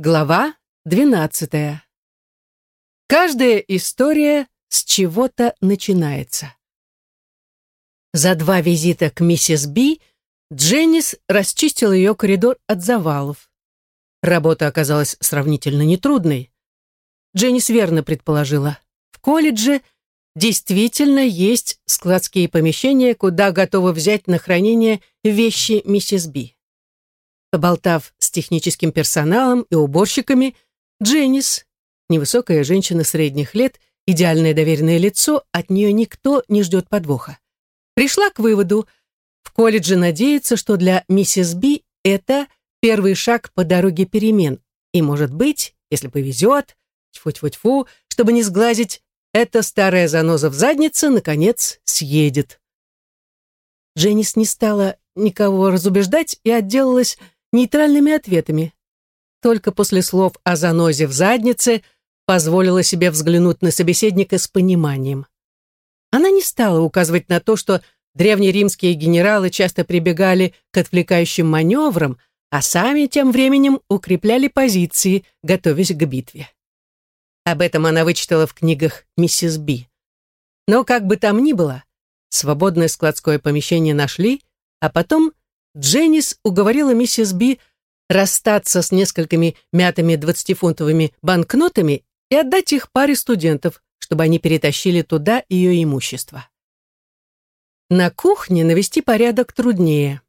Глава двенадцатая. Каждая история с чего-то начинается. За два визита к миссис Би Дженнис расчистил ее коридор от завалов. Работа оказалась сравнительно нетрудной. Дженнис верно предположила. В колледже действительно есть складские помещения, куда готовы взять на хранение вещи миссис Би. Поболтав с техническим персоналом и уборщиками, Дженнис, невысокая женщина средних лет, идеальное доверенное лицо, от нее никто не ждет подвоха. Пришла к выводу, в колледже надеется, что для миссис Би это первый шаг по дороге перемен, и, может быть, если повезет, тьфу-тьфу-тьфу, чтобы не сглазить, эта старая заноза в заднице, наконец, съедет. Дженнис не стала никого разубеждать и отделалась нейтральными ответами. Только после слов о занозе в заднице позволила себе взглянуть на собеседника с пониманием. Она не стала указывать на то, что древнеримские генералы часто прибегали к отвлекающим маневрам, а сами тем временем укрепляли позиции, готовясь к битве. Об этом она вычитала в книгах миссис Би. Но как бы там ни было, свободное складское помещение нашли, а потом Дженнис уговорила миссис Би расстаться с несколькими мятыми двадцатифунтовыми банкнотами и отдать их паре студентов, чтобы они перетащили туда ее имущество. На кухне навести порядок труднее.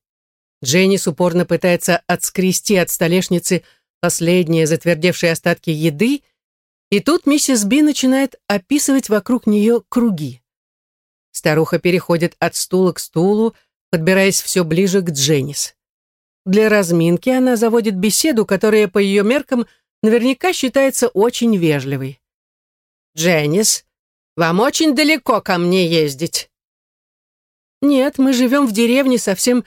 Дженнис упорно пытается отскрести от столешницы последние затвердевшие остатки еды, и тут миссис Би начинает описывать вокруг нее круги. Старуха переходит от стула к стулу, подбираясь все ближе к Дженнис. Для разминки она заводит беседу, которая по ее меркам наверняка считается очень вежливой. «Дженнис, вам очень далеко ко мне ездить?» «Нет, мы живем в деревне совсем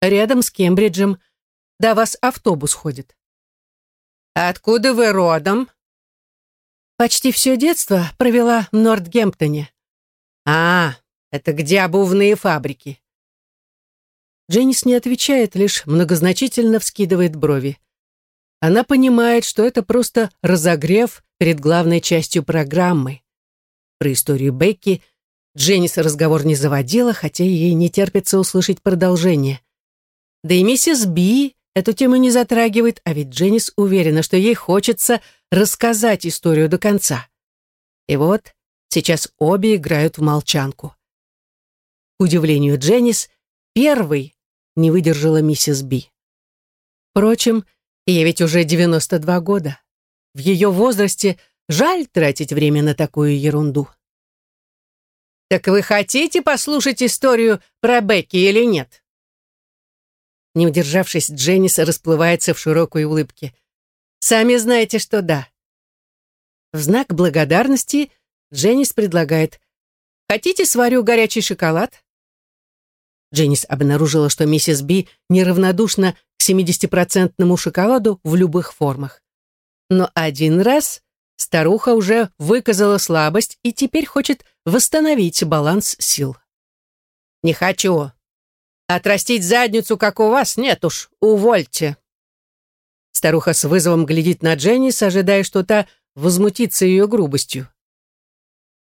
рядом с Кембриджем. До вас автобус ходит». «Откуда вы родом?» «Почти все детство провела в Нортгемптоне». «А, это где обувные фабрики?» Дженнис не отвечает, лишь многозначительно вскидывает брови. Она понимает, что это просто разогрев перед главной частью программы. Про историю Бекки Дженнис разговор не заводила, хотя ей не терпится услышать продолжение. Да и миссис Би эту тему не затрагивает, а ведь Дженнис уверена, что ей хочется рассказать историю до конца. И вот сейчас обе играют в молчанку. К удивлению Дженнис, первый не выдержала миссис Би. Впрочем, ей ведь уже 92 года. В ее возрасте жаль тратить время на такую ерунду. «Так вы хотите послушать историю про Бекки или нет?» Не удержавшись, Дженнис расплывается в широкой улыбке. «Сами знаете, что да». В знак благодарности Дженнис предлагает «Хотите, сварю горячий шоколад?» Дженнис обнаружила, что миссис Би неравнодушна к 70-процентному шоколаду в любых формах. Но один раз старуха уже выказала слабость и теперь хочет восстановить баланс сил. «Не хочу. Отрастить задницу, как у вас, нет уж, увольте». Старуха с вызовом глядит на Дженнис, ожидая, что та возмутится ее грубостью.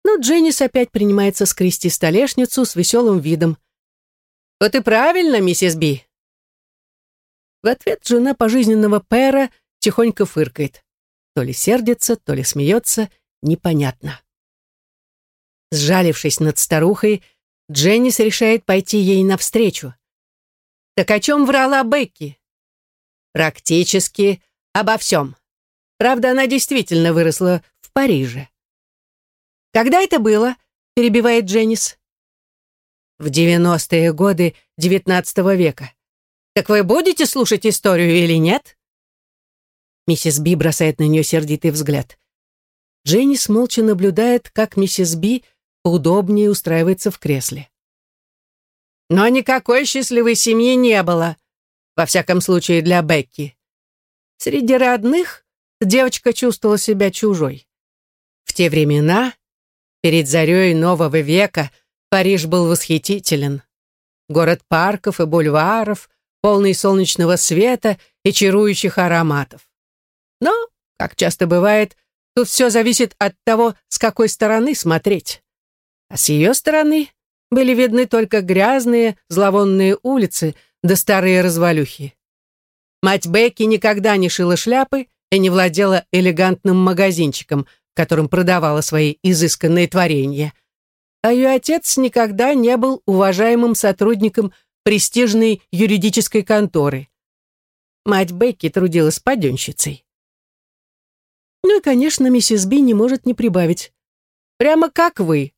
Но Дженнис опять принимается скрести столешницу с веселым видом. Вот и правильно, миссис Би. В ответ жена пожизненного пэра тихонько фыркает. То ли сердится, то ли смеется, непонятно. Сжалившись над старухой, Дженнис решает пойти ей навстречу. «Так о чем врала Бекки?» «Практически обо всем. Правда, она действительно выросла в Париже». «Когда это было?» — перебивает Дженнис в 90-е годы XIX века. Так вы будете слушать историю или нет? Миссис Би бросает на нее сердитый взгляд. Дженнис молча наблюдает, как миссис Би поудобнее устраивается в кресле. Но никакой счастливой семьи не было, во всяком случае для Бекки. Среди родных девочка чувствовала себя чужой. В те времена, перед зарей нового века, Париж был восхитителен. Город парков и бульваров, полный солнечного света и чарующих ароматов. Но, как часто бывает, тут все зависит от того, с какой стороны смотреть. А с ее стороны были видны только грязные, зловонные улицы да старые развалюхи. Мать Бекки никогда не шила шляпы и не владела элегантным магазинчиком, в котором продавала свои изысканные творения. А ее отец никогда не был уважаемым сотрудником престижной юридической конторы. Мать Бекки трудилась паденщицей. Ну и, конечно, миссис Би не может не прибавить. Прямо как вы.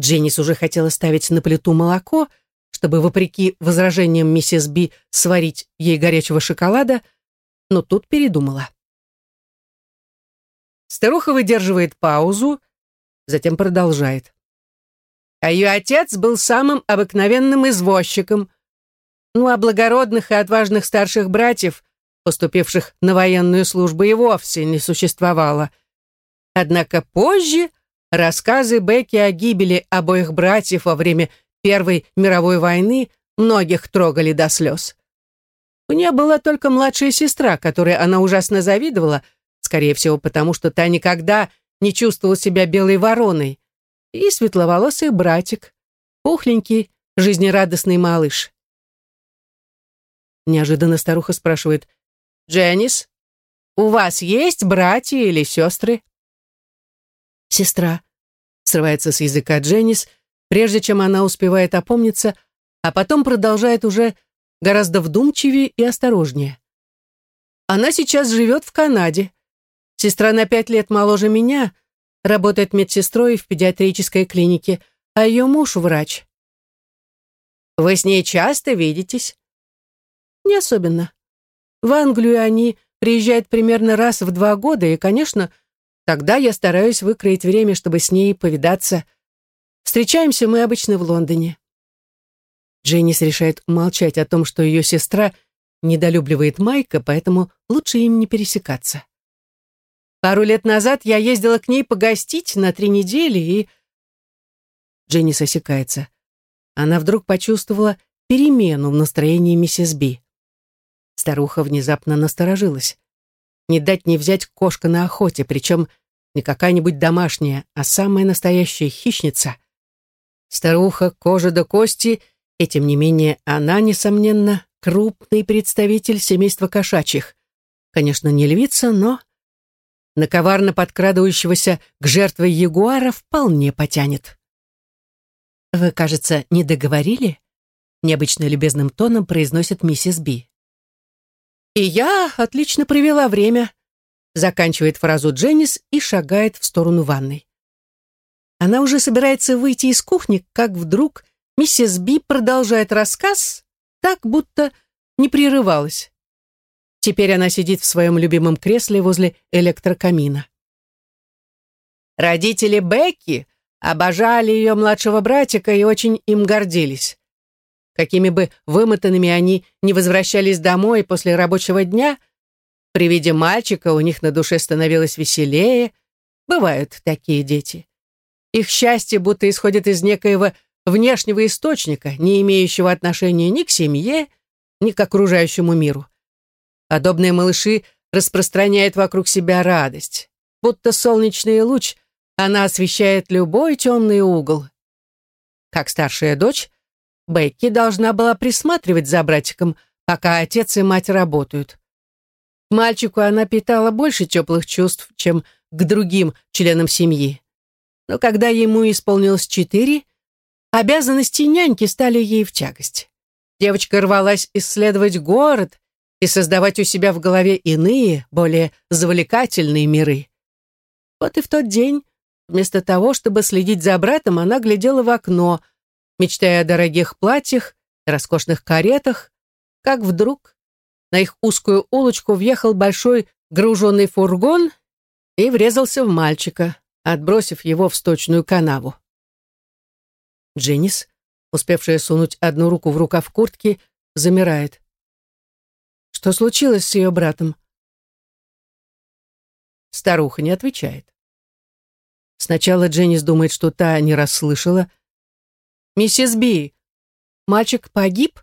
Дженнис уже хотела ставить на плиту молоко, чтобы, вопреки возражениям миссис Би, сварить ей горячего шоколада, но тут передумала. Старуха выдерживает паузу, затем продолжает. А ее отец был самым обыкновенным извозчиком. Ну, а благородных и отважных старших братьев, поступивших на военную службу, и вовсе не существовало. Однако позже рассказы Бекки о гибели обоих братьев во время Первой мировой войны многих трогали до слез. У нее была только младшая сестра, которой она ужасно завидовала, скорее всего, потому что та никогда не чувствовала себя белой вороной, и светловолосый братик, пухленький, жизнерадостный малыш. Неожиданно старуха спрашивает, «Дженнис, у вас есть братья или сестры?» «Сестра», — срывается с языка Дженнис, прежде чем она успевает опомниться, а потом продолжает уже гораздо вдумчивее и осторожнее. Она сейчас живет в Канаде. Сестра на пять лет моложе меня, работает медсестрой в педиатрической клинике, а ее муж врач. Вы с ней часто видитесь? Не особенно. В Англию они приезжают примерно раз в два года, и, конечно, тогда я стараюсь выкроить время, чтобы с ней повидаться. Встречаемся мы обычно в Лондоне. Дженнис решает умолчать о том, что ее сестра недолюбливает Майка, поэтому лучше им не пересекаться. Пару лет назад я ездила к ней погостить на три недели и... Дженни осекается. Она вдруг почувствовала перемену в настроении миссис Би. Старуха внезапно насторожилась. Не дать не взять кошка на охоте, причем не какая-нибудь домашняя, а самая настоящая хищница. Старуха, кожа до кости, и тем не менее она, несомненно, крупный представитель семейства кошачьих. Конечно, не львица, но на коварно подкрадывающегося к жертве ягуара вполне потянет. «Вы, кажется, не договорили?» необычно любезным тоном произносит миссис Би. «И я отлично провела время», заканчивает фразу Дженнис и шагает в сторону ванной. Она уже собирается выйти из кухни, как вдруг миссис Би продолжает рассказ, так будто не прерывалась. Теперь она сидит в своем любимом кресле возле электрокамина. Родители Бекки обожали ее младшего братика и очень им гордились. Какими бы вымотанными они не возвращались домой после рабочего дня, при виде мальчика у них на душе становилось веселее. Бывают такие дети. Их счастье будто исходит из некоего внешнего источника, не имеющего отношения ни к семье, ни к окружающему миру. Подобные малыши распространяют вокруг себя радость. Будто солнечный луч, она освещает любой темный угол. Как старшая дочь, Бекки должна была присматривать за братиком, пока отец и мать работают. К мальчику она питала больше теплых чувств, чем к другим членам семьи. Но когда ему исполнилось четыре, обязанности няньки стали ей в тягость. Девочка рвалась исследовать город и создавать у себя в голове иные, более завлекательные миры. Вот и в тот день, вместо того, чтобы следить за братом, она глядела в окно, мечтая о дорогих платьях, роскошных каретах, как вдруг на их узкую улочку въехал большой груженный фургон и врезался в мальчика, отбросив его в сточную канаву. Дженнис, успевшая сунуть одну руку в рукав куртки, замирает. Что случилось с ее братом? Старуха не отвечает. Сначала Дженнис думает, что та не расслышала. «Миссис Би, мальчик погиб?»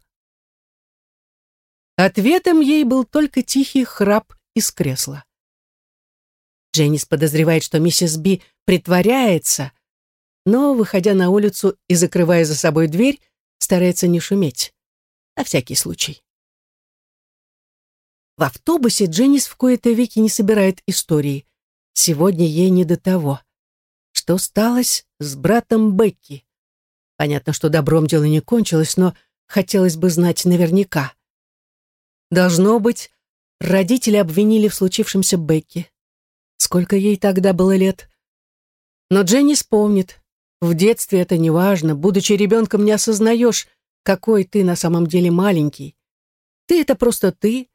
Ответом ей был только тихий храп из кресла. Дженнис подозревает, что миссис Би притворяется, но, выходя на улицу и закрывая за собой дверь, старается не шуметь. На всякий случай. В автобусе Дженнис в кои-то веки не собирает истории. Сегодня ей не до того. Что сталось с братом Бекки? Понятно, что добром дело не кончилось, но хотелось бы знать наверняка. Должно быть, родители обвинили в случившемся Бекки. Сколько ей тогда было лет? Но Дженни вспомнит. В детстве это не важно. Будучи ребенком, не осознаешь, какой ты на самом деле маленький. Ты — это просто ты,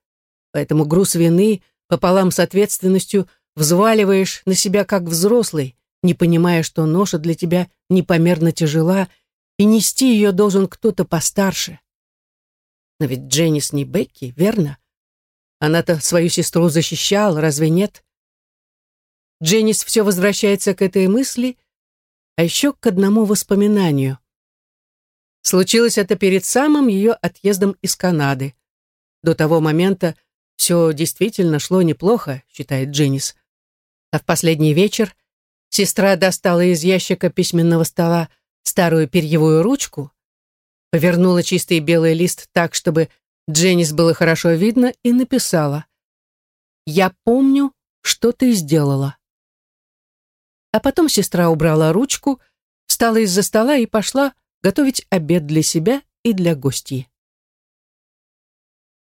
поэтому груз вины пополам с ответственностью взваливаешь на себя как взрослый, не понимая, что ноша для тебя непомерно тяжела, и нести ее должен кто-то постарше. Но ведь Дженнис не Бекки, верно? Она-то свою сестру защищала, разве нет? Дженнис все возвращается к этой мысли, а еще к одному воспоминанию. Случилось это перед самым ее отъездом из Канады. До того момента все действительно шло неплохо, считает Дженнис. А в последний вечер сестра достала из ящика письменного стола старую перьевую ручку, повернула чистый белый лист так, чтобы Дженнис было хорошо видно, и написала «Я помню, что ты сделала». А потом сестра убрала ручку, встала из-за стола и пошла готовить обед для себя и для гостей.